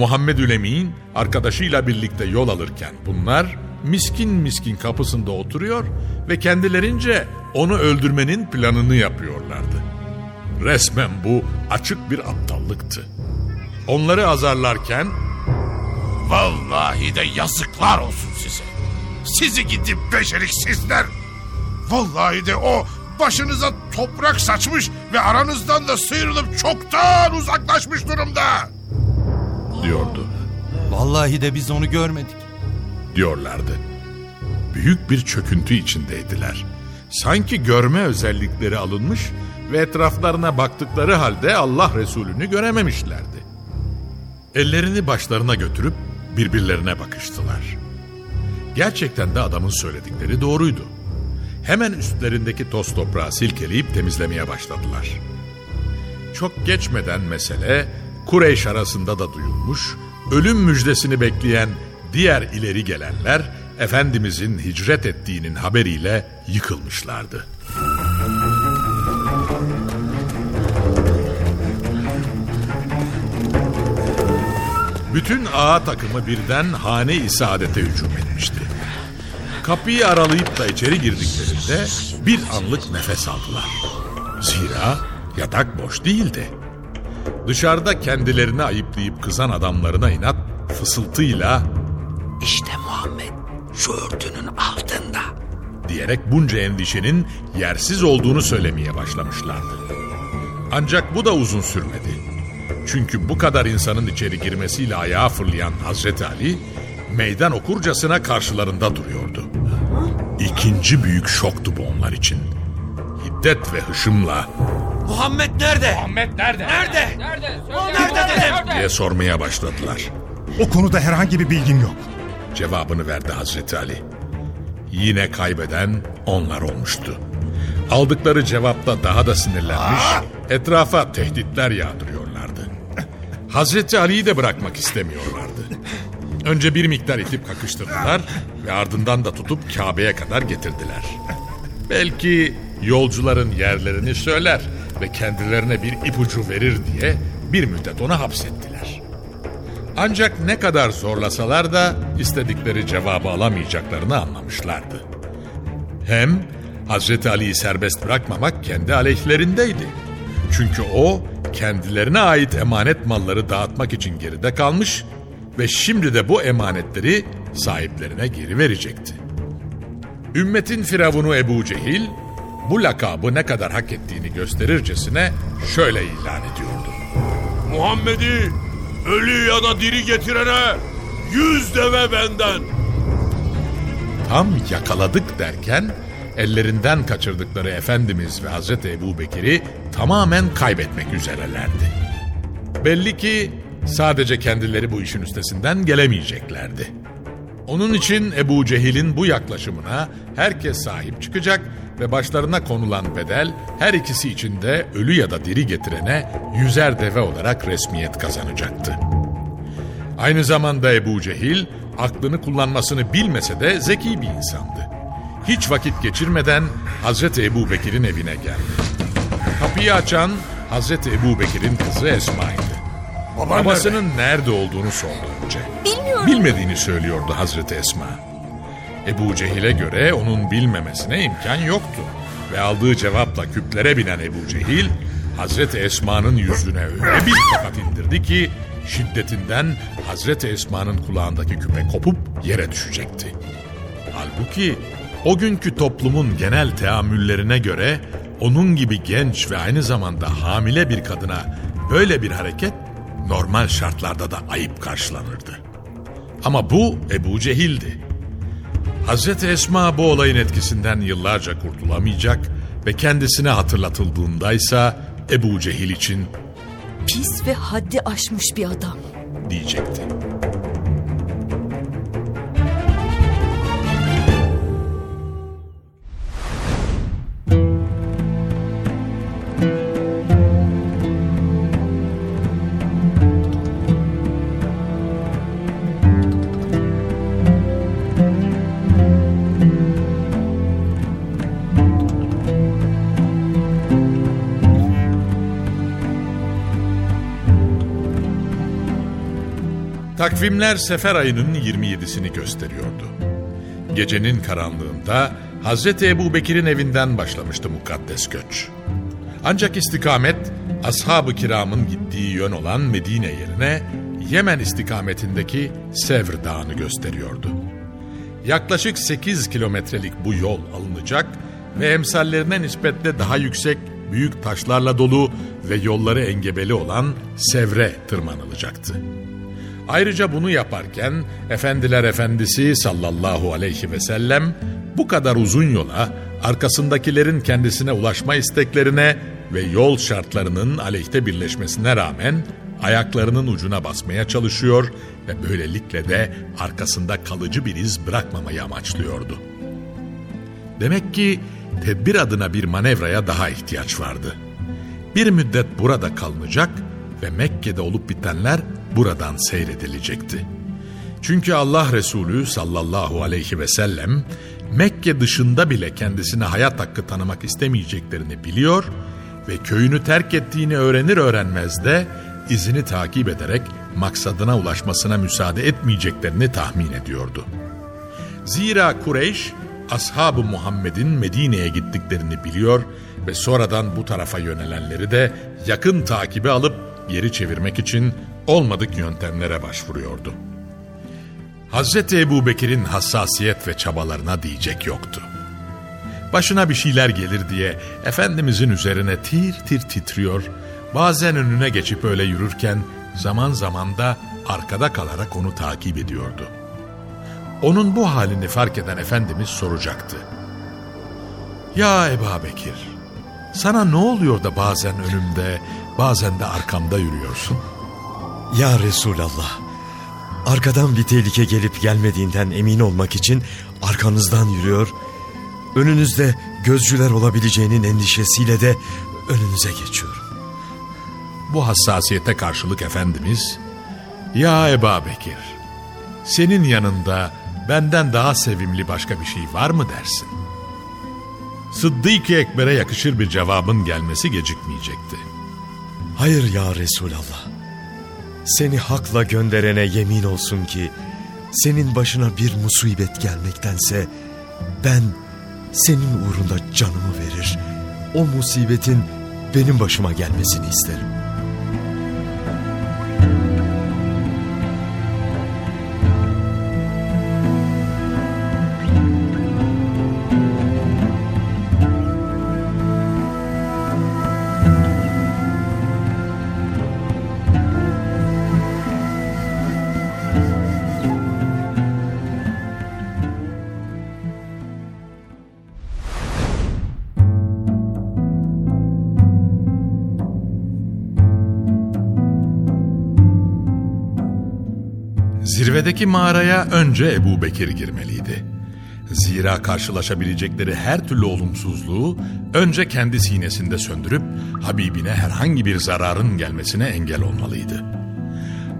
Muhammed Ülemin arkadaşıyla birlikte yol alırken bunlar miskin miskin kapısında oturuyor ve kendilerince onu öldürmenin planını yapıyorlardı. Resmen bu açık bir aptallıktı. Onları azarlarken Vallahi de yazıklar olsun size. Sizi gidip beceriksizler. Vallahi de o başınıza toprak saçmış ve aranızdan da sıyrılıp çoktan uzaklaşmış durumda. Diyordu, Vallahi de biz onu görmedik. diyorlardı. Büyük bir çöküntü içindeydiler. Sanki görme özellikleri alınmış ve etraflarına baktıkları halde Allah Resulü'nü görememişlerdi. Ellerini başlarına götürüp birbirlerine bakıştılar. Gerçekten de adamın söyledikleri doğruydu. Hemen üstlerindeki toz toprağı silkeleyip temizlemeye başladılar. Çok geçmeden mesele Kureyş arasında da duyulmuş, ölüm müjdesini bekleyen diğer ileri gelenler Efendimizin hicret ettiğinin haberiyle yıkılmışlardı. Bütün ağa takımı birden hane-i saadete hücum etmişti. Kapıyı aralayıp da içeri girdiklerinde bir anlık nefes aldılar. Zira yatak boş değildi. Dışarıda kendilerini ayıplayıp kızan adamlarına inat fısıltıyla İşte Muhammed şu örtünün altında. diyerek bunca endişenin yersiz olduğunu söylemeye başlamışlardı. Ancak bu da uzun sürmedi. Çünkü bu kadar insanın içeri girmesiyle ayağa fırlayan Hazreti Ali meydan okurcasına karşılarında duruyordu. İkinci büyük şoktu bu onlar için. Hiddet ve hışımla Muhammed nerede? Ahmet nerede? Nerede? Nerede? Nerede dedim? diye sormaya başladılar. O konuda herhangi bir bilgim yok. Cevabını verdi Hazreti Ali. Yine kaybeden onlar olmuştu. Aldıkları cevapla daha da sinirlenmiş, etrafa tehditler yağdırıyorlardı. Hazreti Ali'yi de bırakmak istemiyorlardı. Önce bir miktar itip kakıştırdılar ve ardından da tutup Kabe'ye kadar getirdiler. Belki yolcuların yerlerini söyler ve kendilerine bir ipucu verir diye bir müddet onu hapsettiler. Ancak ne kadar zorlasalar da istedikleri cevabı alamayacaklarını anlamışlardı. Hem Hazreti Ali'yi serbest bırakmamak kendi aleyhlerindeydi. Çünkü o kendilerine ait emanet malları dağıtmak için geride kalmış ve şimdi de bu emanetleri sahiplerine geri verecekti. Ümmetin firavunu Ebu Cehil bu lakabı ne kadar hak ettiğini gösterircesine şöyle ilan ediyordu. Muhammed'i ölü ya da diri getirene yüz deve benden. Tam yakaladık derken ellerinden kaçırdıkları Efendimiz ve Hazreti Ebu Bekir'i tamamen kaybetmek üzerelerdi. Belli ki sadece kendileri bu işin üstesinden gelemeyeceklerdi. Onun için Ebu Cehil'in bu yaklaşımına herkes sahip çıkacak ve başlarına konulan bedel her ikisi için de ölü ya da diri getirene yüzer deve olarak resmiyet kazanacaktı. Aynı zamanda Ebu Cehil aklını kullanmasını bilmese de zeki bir insandı. Hiç vakit geçirmeden Hazreti Ebu Bekir'in evine geldi. Kapıyı açan Hazreti Ebu Bekir'in kızı Esma'ydı. Babasının nerede olduğunu sordu önce. Bilmediğini söylüyordu Hazreti Esma. Ebu Cehil'e göre onun bilmemesine imkan yoktu. Ve aldığı cevapla küplere binen Ebu Cehil, Hazreti Esma'nın yüzüne öyle bir tokat indirdi ki şiddetinden Hazreti Esma'nın kulağındaki küpe kopup yere düşecekti. Halbuki o günkü toplumun genel teamüllerine göre onun gibi genç ve aynı zamanda hamile bir kadına böyle bir hareket normal şartlarda da ayıp karşılanırdı. Ama bu Ebu Cehil'di. Hazreti Esma bu olayın etkisinden yıllarca kurtulamayacak ve kendisine hatırlatıldığındaysa Ebu Cehil için Pis ve haddi aşmış bir adam. diyecekti. Takvimler sefer ayının 27'sini gösteriyordu. Gecenin karanlığında Hazreti Ebu Bekir'in evinden başlamıştı mukaddes göç. Ancak istikamet ashab-ı kiramın gittiği yön olan Medine yerine Yemen istikametindeki Sevr Dağı'nı gösteriyordu. Yaklaşık 8 kilometrelik bu yol alınacak ve emsallerine nispetle daha yüksek büyük taşlarla dolu ve yolları engebeli olan Sevre tırmanılacaktı. Ayrıca bunu yaparken Efendiler Efendisi sallallahu aleyhi ve sellem bu kadar uzun yola arkasındakilerin kendisine ulaşma isteklerine ve yol şartlarının aleyhte birleşmesine rağmen ayaklarının ucuna basmaya çalışıyor ve böylelikle de arkasında kalıcı bir iz bırakmamayı amaçlıyordu. Demek ki tedbir adına bir manevraya daha ihtiyaç vardı. Bir müddet burada kalınacak ve Mekke'de olup bitenler buradan seyredilecekti. Çünkü Allah Resulü sallallahu aleyhi ve sellem Mekke dışında bile kendisine hayat hakkı tanımak istemeyeceklerini biliyor ve köyünü terk ettiğini öğrenir öğrenmez de izini takip ederek maksadına ulaşmasına müsaade etmeyeceklerini tahmin ediyordu. Zira Kureyş ashab-ı Muhammed'in Medine'ye gittiklerini biliyor ve sonradan bu tarafa yönelenleri de yakın takibi alıp geri çevirmek için olmadık yöntemlere başvuruyordu. Hazreti Ebu Bekir'in hassasiyet ve çabalarına diyecek yoktu. Başına bir şeyler gelir diye Efendimizin üzerine tir tir titriyor, bazen önüne geçip öyle yürürken zaman zaman da arkada kalarak onu takip ediyordu. Onun bu halini fark eden Efendimiz soracaktı. Ya Ebu Bekir, sana ne oluyor da bazen önümde, bazen de arkamda yürüyorsun? Ya Resulallah, arkadan bir tehlike gelip gelmediğinden emin olmak için arkanızdan yürüyor, önünüzde gözcüler olabileceğinin endişesiyle de önünüze geçiyorum. Bu hassasiyete karşılık Efendimiz, Ya Ebu Bekir, senin yanında benden daha sevimli başka bir şey var mı dersin? Sıddık-ı Ekber'e yakışır bir cevabın gelmesi gecikmeyecekti. Hayır ya Resulallah, seni hakla gönderene yemin olsun ki, senin başına bir musibet gelmektense, ben senin uğrunda canımı verir, o musibetin benim başıma gelmesini isterim. Zirvedeki mağaraya önce Ebu Bekir girmeliydi. Zira karşılaşabilecekleri her türlü olumsuzluğu önce kendi sinesinde söndürüp Habibine herhangi bir zararın gelmesine engel olmalıydı.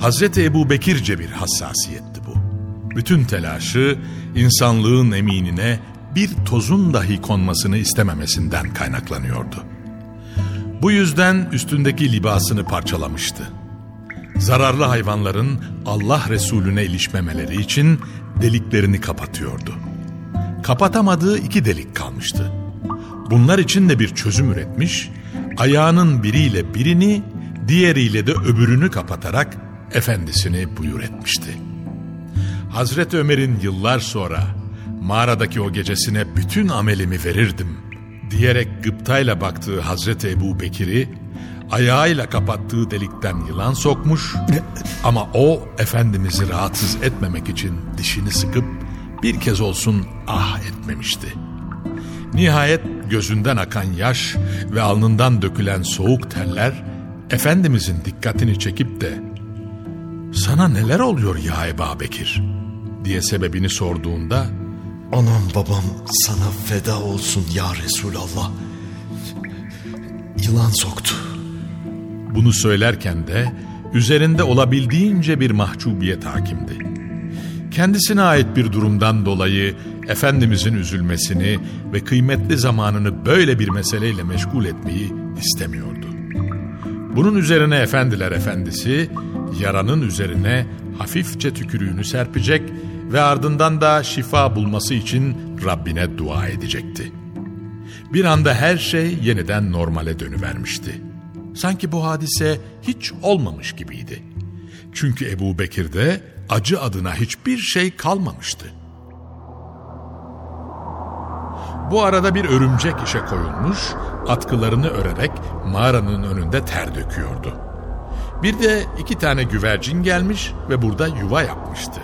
Hazreti Ebu Bekirce bir hassasiyetti bu. Bütün telaşı insanlığın eminine bir tozun dahi konmasını istememesinden kaynaklanıyordu. Bu yüzden üstündeki libasını parçalamıştı. Zararlı hayvanların Allah Resulüne ilişmemeleri için deliklerini kapatıyordu. Kapatamadığı iki delik kalmıştı. Bunlar için de bir çözüm üretmiş, ayağının biriyle birini, diğeriyle de öbürünü kapatarak efendisini buyur etmişti. Hazreti Ömer'in yıllar sonra mağaradaki o gecesine bütün amelimi verirdim diyerek gıptayla baktığı Hazreti Ebu Bekir'i ayağıyla kapattığı delikten yılan sokmuş ama o Efendimiz'i rahatsız etmemek için dişini sıkıp bir kez olsun ah etmemişti. Nihayet gözünden akan yaş ve alnından dökülen soğuk teller Efendimizin dikkatini çekip de sana neler oluyor ya Ebu Bekir diye sebebini sorduğunda Anam babam sana feda olsun ya Resulallah. Yılan soktu. Bunu söylerken de üzerinde olabildiğince bir mahcubiyet hakimdi. Kendisine ait bir durumdan dolayı Efendimizin üzülmesini ve kıymetli zamanını böyle bir meseleyle meşgul etmeyi istemiyordu. Bunun üzerine efendiler efendisi yaranın üzerine hafifçe tükürüğünü serpecek ve ardından da şifa bulması için Rabbine dua edecekti. Bir anda her şey yeniden normale dönüvermişti. Sanki bu hadise hiç olmamış gibiydi. Çünkü Ebu Bekir'de acı adına hiçbir şey kalmamıştı. Bu arada bir örümcek işe koyulmuş, atkılarını örerek mağaranın önünde ter döküyordu. Bir de iki tane güvercin gelmiş ve burada yuva yapmıştı.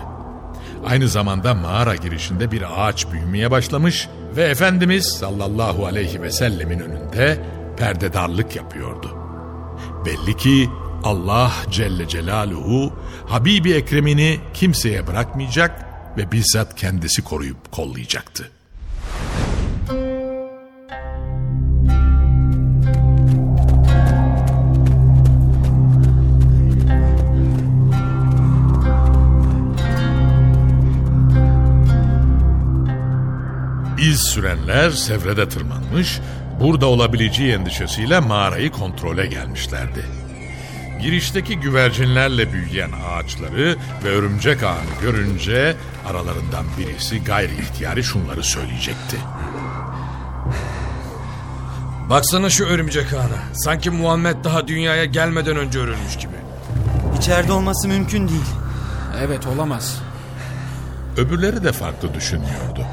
Aynı zamanda mağara girişinde bir ağaç büyümeye başlamış ve Efendimiz sallallahu aleyhi ve sellemin önünde perdedarlık yapıyordu. Belli ki Allah Celle Celaluhu Habibi Ekrem'ini kimseye bırakmayacak ve bizzat kendisi koruyup kollayacaktı. İz sürenler Sevre'de tırmanmış, burada olabileceği endişesiyle mağarayı kontrole gelmişlerdi. Girişteki güvercinlerle büyüyen ağaçları ve örümcek ağını görünce aralarından birisi gayri ihtiyari şunları söyleyecekti. Baksana şu örümcek ağına. Sanki Muhammed daha dünyaya gelmeden önce örülmüş gibi. İçeride olması mümkün değil. Evet olamaz. Öbürleri de farklı düşünüyordu.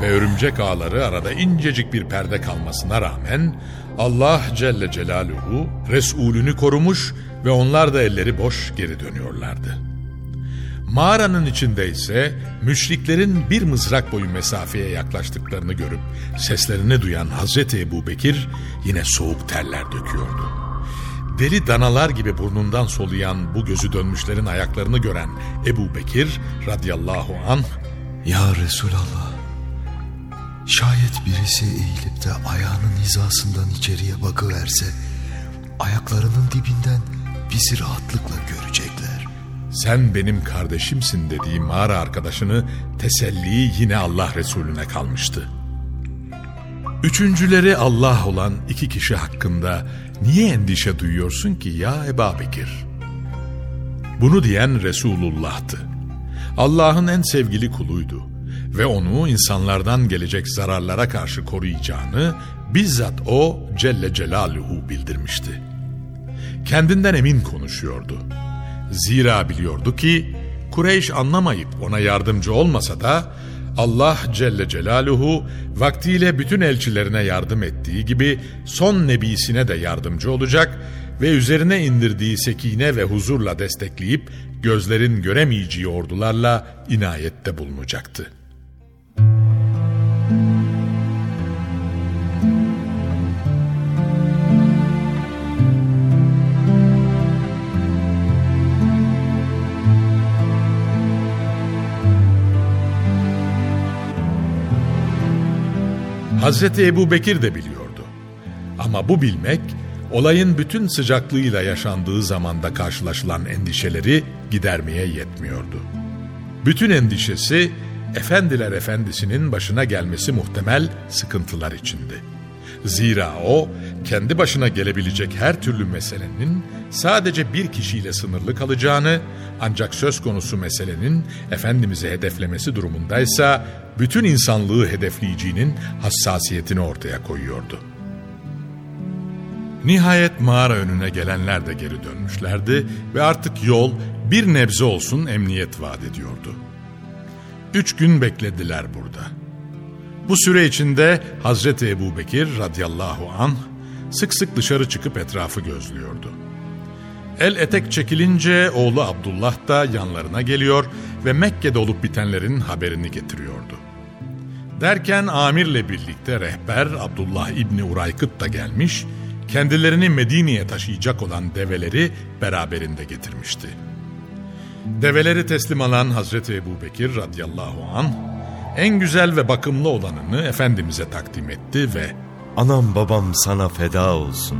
Ve örümcek ağları arada incecik bir perde kalmasına rağmen Allah Celle Celaluhu Resulünü korumuş ve onlar da elleri boş geri dönüyorlardı. Mağaranın içinde ise müşriklerin bir mızrak boyu mesafeye yaklaştıklarını görüp seslerini duyan Hazreti Ebu Bekir yine soğuk terler döküyordu. Deli danalar gibi burnundan soluyan bu gözü dönmüşlerin ayaklarını gören Ebu Bekir radıyallahu anh Ya Resulallah. Şayet birisi eğilip de ayağının hizasından içeriye bakıverse ayaklarının dibinden bizi rahatlıkla görecekler. sen benim kardeşimsin dediği mağara arkadaşını teselli yine Allah Resulüne kalmıştı. Üçüncüleri Allah olan iki kişi hakkında niye endişe duyuyorsun ki ya Eba Bekir? Bunu diyen Resulullah'tı. Allah'ın en sevgili kuluydu ve onu insanlardan gelecek zararlara karşı koruyacağını bizzat o Celle Celaluhu bildirmişti. Kendinden emin konuşuyordu. Zira biliyordu ki Kureyş anlamayıp ona yardımcı olmasa da Allah Celle Celaluhu vaktiyle bütün elçilerine yardım ettiği gibi son nebisine de yardımcı olacak ve üzerine indirdiği sekine ve huzurla destekleyip gözlerin göremeyeceği ordularla inayette bulunacaktı. Hazreti Ebu Bekir de biliyordu. Ama bu bilmek olayın bütün sıcaklığıyla yaşandığı zamanda karşılaşılan endişeleri gidermeye yetmiyordu. Bütün endişesi Efendiler Efendisi'nin başına gelmesi muhtemel sıkıntılar içindi. Zira o kendi başına gelebilecek her türlü meselenin sadece bir kişiyle sınırlı kalacağını ancak söz konusu meselenin Efendimiz'i hedeflemesi durumundaysa bütün insanlığı hedefleyeceğinin hassasiyetini ortaya koyuyordu. Nihayet mağara önüne gelenler de geri dönmüşlerdi ve artık yol bir nebze olsun emniyet vaat ediyordu. Üç gün beklediler burada. Bu süre içinde Hazreti Ebu Bekir radıyallahu anh sık sık dışarı çıkıp etrafı gözlüyordu. El etek çekilince oğlu Abdullah da yanlarına geliyor ve Mekke'de olup bitenlerin haberini getiriyordu. Derken amirle birlikte rehber Abdullah İbni Uraykıt da gelmiş, kendilerini Medine'ye taşıyacak olan develeri beraberinde getirmişti. Develeri teslim alan Hazreti Ebu Bekir radıyallahu anh, en güzel ve bakımlı olanını Efendimiz'e takdim etti ve Anam babam sana feda olsun.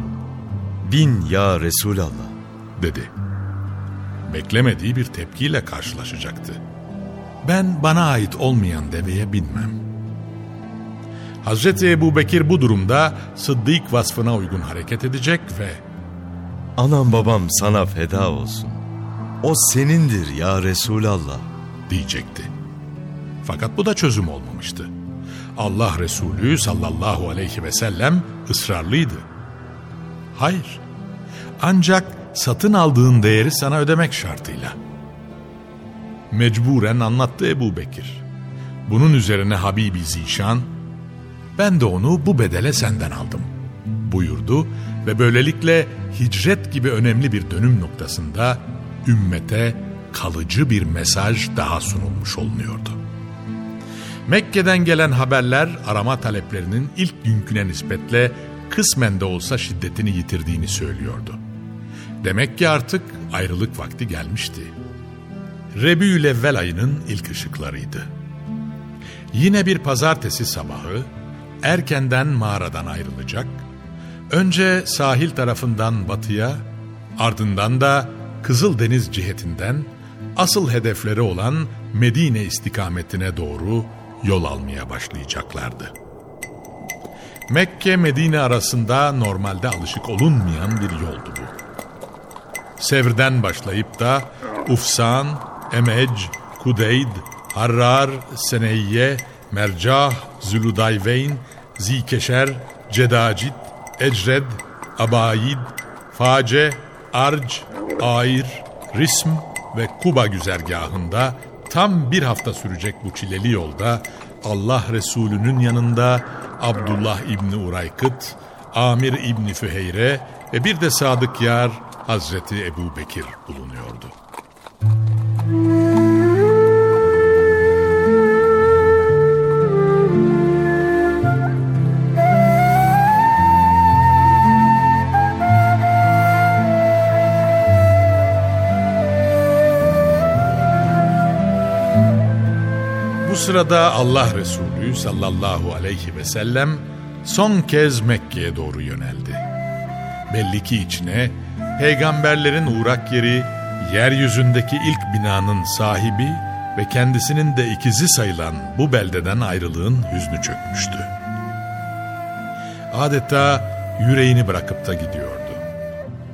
Bin ya Resulallah. dedi. Beklemediği bir tepkiyle karşılaşacaktı. Ben bana ait olmayan deveye binmem. Hazreti Ebu Bekir bu durumda Sıddık vasfına uygun hareket edecek ve Anam babam sana feda olsun. O senindir ya Resulallah. diyecekti. Fakat bu da çözüm olmamıştı. Allah Resulü sallallahu aleyhi ve sellem ısrarlıydı. Hayır. Ancak satın aldığın değeri sana ödemek şartıyla. Mecburen anlattı Ebu Bekir. Bunun üzerine Habibi Zişan, ben de onu bu bedele senden aldım buyurdu ve böylelikle hicret gibi önemli bir dönüm noktasında ümmete kalıcı bir mesaj daha sunulmuş olunuyordu. Mekke'den gelen haberler arama taleplerinin ilk günküne nispetle kısmen de olsa şiddetini yitirdiğini söylüyordu. Demek ki artık ayrılık vakti gelmişti. Rebü'l-Evvel ayının ilk ışıklarıydı. Yine bir pazartesi sabahı erkenden mağaradan ayrılacak, önce sahil tarafından batıya, ardından da Kızıldeniz cihetinden asıl hedefleri olan Medine istikametine doğru yol almaya başlayacaklardı. Mekke Medine arasında normalde alışık olunmayan bir yoldu bu. Sevr'den başlayıp da Ufsan, Emec, Kudeyd, Harrar, Seneyye, Mercah, Züludayveyn, Zikeşer, Cedacit, Ecred, Abayid, Face, Arc, Air, Rism ve Kuba güzergahında tam bir hafta sürecek bu çileli yolda Allah Resulü'nün yanında Abdullah İbni Uraykıt, Amir İbni Füheyre ve bir de Sadık Yar Hazreti Ebu Bekir bulunuyordu. Sırada Allah Resulü sallallahu aleyhi ve sellem son kez Mekke'ye doğru yöneldi. Belli ki içine peygamberlerin uğrak yeri, yeryüzündeki ilk binanın sahibi ve kendisinin de ikizi sayılan bu beldeden ayrılığın hüznü çökmüştü. Adeta yüreğini bırakıp da gidiyordu.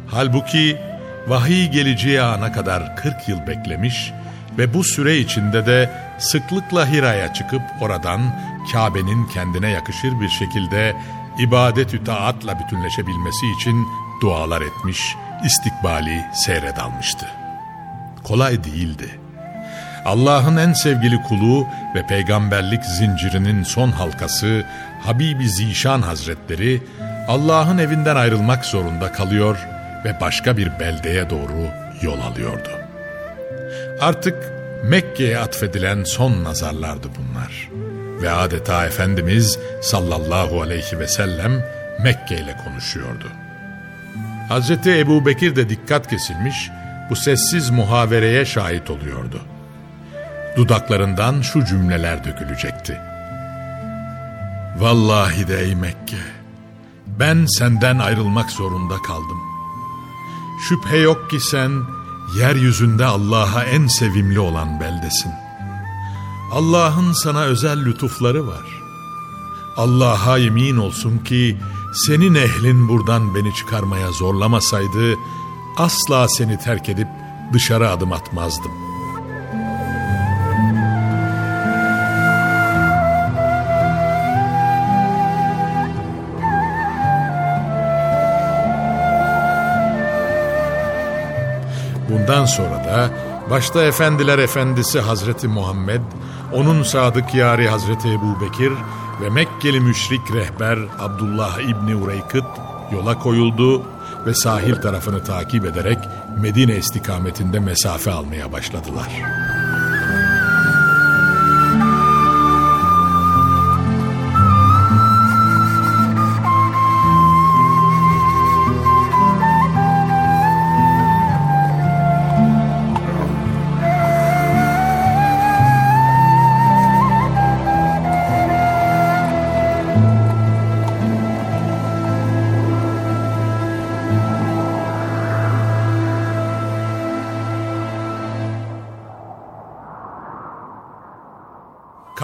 Halbuki vahiy geleceği ana kadar 40 yıl beklemiş ve bu süre içinde de sıklıkla Hira'ya çıkıp oradan Kabe'nin kendine yakışır bir şekilde ibadet-ü taatla bütünleşebilmesi için dualar etmiş, istikbali seyredalmıştı. Kolay değildi. Allah'ın en sevgili kulu ve peygamberlik zincirinin son halkası Habibi Zişan Hazretleri Allah'ın evinden ayrılmak zorunda kalıyor ve başka bir beldeye doğru yol alıyordu. Artık Mekke'ye atfedilen son nazarlardı bunlar. Ve adeta Efendimiz sallallahu aleyhi ve sellem Mekke ile konuşuyordu. Hazreti Ebu Bekir de dikkat kesilmiş, bu sessiz muhavereye şahit oluyordu. Dudaklarından şu cümleler dökülecekti. Vallahi de ey Mekke, ben senden ayrılmak zorunda kaldım. Şüphe yok ki sen yeryüzünde Allah'a en sevimli olan beldesin. Allah'ın sana özel lütufları var. Allah'a yemin olsun ki senin ehlin buradan beni çıkarmaya zorlamasaydı asla seni terk edip dışarı adım atmazdım. Bundan sonra da başta efendiler efendisi Hazreti Muhammed, onun sadık yari Hazreti Ebu Bekir ve Mekkeli müşrik rehber Abdullah İbni Ureykıt yola koyuldu ve sahil tarafını takip ederek Medine istikametinde mesafe almaya başladılar.